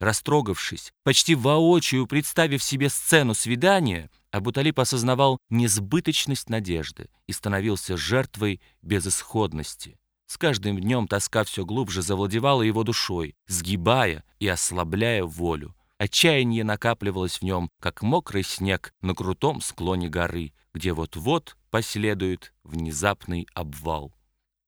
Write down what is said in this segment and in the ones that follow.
Растрогавшись, почти воочию представив себе сцену свидания, Абуталип осознавал несбыточность надежды и становился жертвой безысходности. С каждым днем тоска все глубже завладевала его душой, сгибая и ослабляя волю. Отчаяние накапливалось в нем, как мокрый снег на крутом склоне горы, где вот-вот последует внезапный обвал.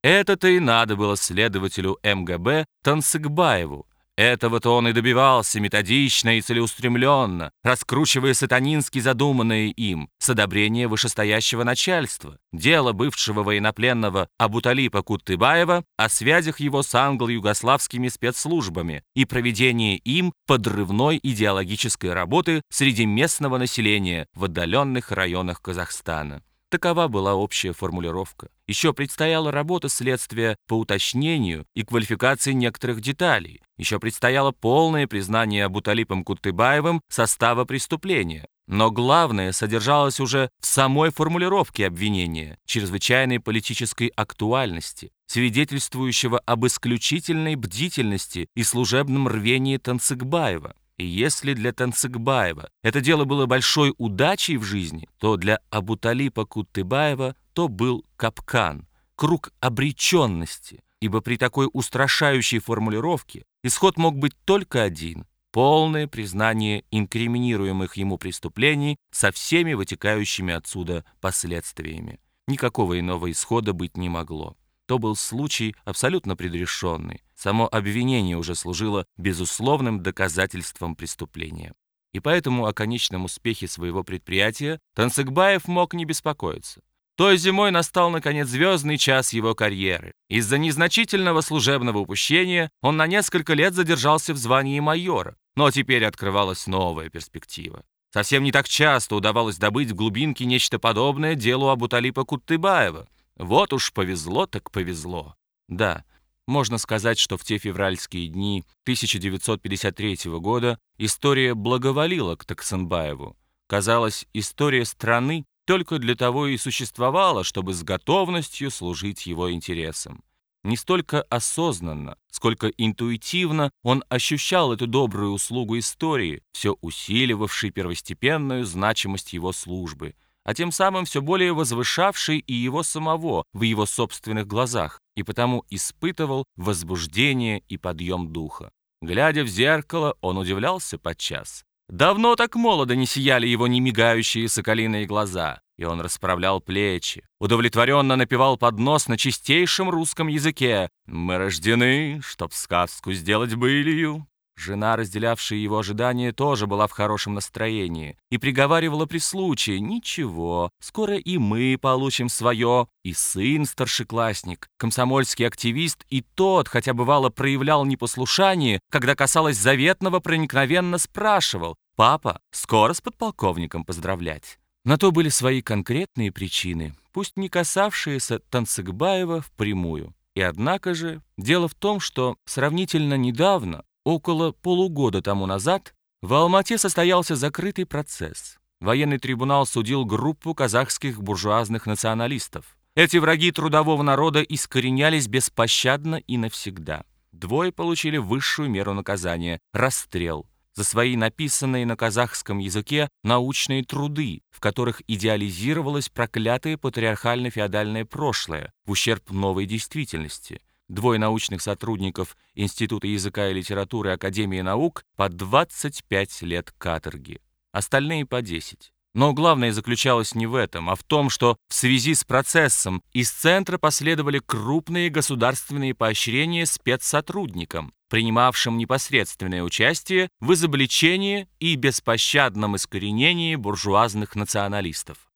Это-то и надо было следователю МГБ Тансыгбаеву, этого-то он и добивался методично и целеустремленно, раскручивая сатанински задуманное им с одобрения вышестоящего начальства, дело бывшего военнопленного Абуталипа Куттыбаева о связях его с англо-югославскими спецслужбами и проведении им подрывной идеологической работы среди местного населения в отдаленных районах Казахстана. Такова была общая формулировка. Еще предстояла работа следствия по уточнению и квалификации некоторых деталей. Еще предстояло полное признание Абуталипом Кутыбаевым состава преступления. Но главное содержалось уже в самой формулировке обвинения, чрезвычайной политической актуальности, свидетельствующего об исключительной бдительности и служебном рвении Танцыгбаева. И если для Танцыгбаева это дело было большой удачей в жизни, то для Абуталипа Куттыбаева то был капкан, круг обреченности, ибо при такой устрашающей формулировке исход мог быть только один – полное признание инкриминируемых ему преступлений со всеми вытекающими отсюда последствиями. Никакого иного исхода быть не могло. То был случай абсолютно предрешенный. Само обвинение уже служило безусловным доказательством преступления. И поэтому о конечном успехе своего предприятия Танцыгбаев мог не беспокоиться. Той зимой настал, наконец, звездный час его карьеры. Из-за незначительного служебного упущения он на несколько лет задержался в звании майора, но теперь открывалась новая перспектива. Совсем не так часто удавалось добыть в глубинке нечто подобное делу Абуталипа Куттыбаева. Вот уж повезло так повезло. Да, можно сказать, что в те февральские дни 1953 года история благоволила к Таксанбаеву. Казалось, история страны только для того и существовала, чтобы с готовностью служить его интересам. Не столько осознанно, сколько интуитивно он ощущал эту добрую услугу истории, все усиливавшей первостепенную значимость его службы – а тем самым все более возвышавший и его самого в его собственных глазах, и потому испытывал возбуждение и подъем духа. Глядя в зеркало, он удивлялся подчас. Давно так молодо не сияли его немигающие соколиные глаза, и он расправлял плечи, удовлетворенно напевал под нос на чистейшем русском языке «Мы рождены, чтоб сказку сделать былью». Жена, разделявшая его ожидания, тоже была в хорошем настроении и приговаривала при случае «Ничего, скоро и мы получим свое». И сын старшеклассник, комсомольский активист, и тот, хотя бывало проявлял непослушание, когда касалось заветного, проникновенно спрашивал «Папа, скоро с подполковником поздравлять». На то были свои конкретные причины, пусть не касавшиеся Танцыгбаева впрямую. И однако же, дело в том, что сравнительно недавно Около полугода тому назад в Алмате состоялся закрытый процесс. Военный трибунал судил группу казахских буржуазных националистов. Эти враги трудового народа искоренялись беспощадно и навсегда. Двое получили высшую меру наказания – расстрел за свои написанные на казахском языке научные труды, в которых идеализировалось проклятое патриархально-феодальное прошлое в ущерб новой действительности – двое научных сотрудников Института языка и литературы Академии наук по 25 лет каторги, остальные по 10. Но главное заключалось не в этом, а в том, что в связи с процессом из центра последовали крупные государственные поощрения спецсотрудникам, принимавшим непосредственное участие в изобличении и беспощадном искоренении буржуазных националистов.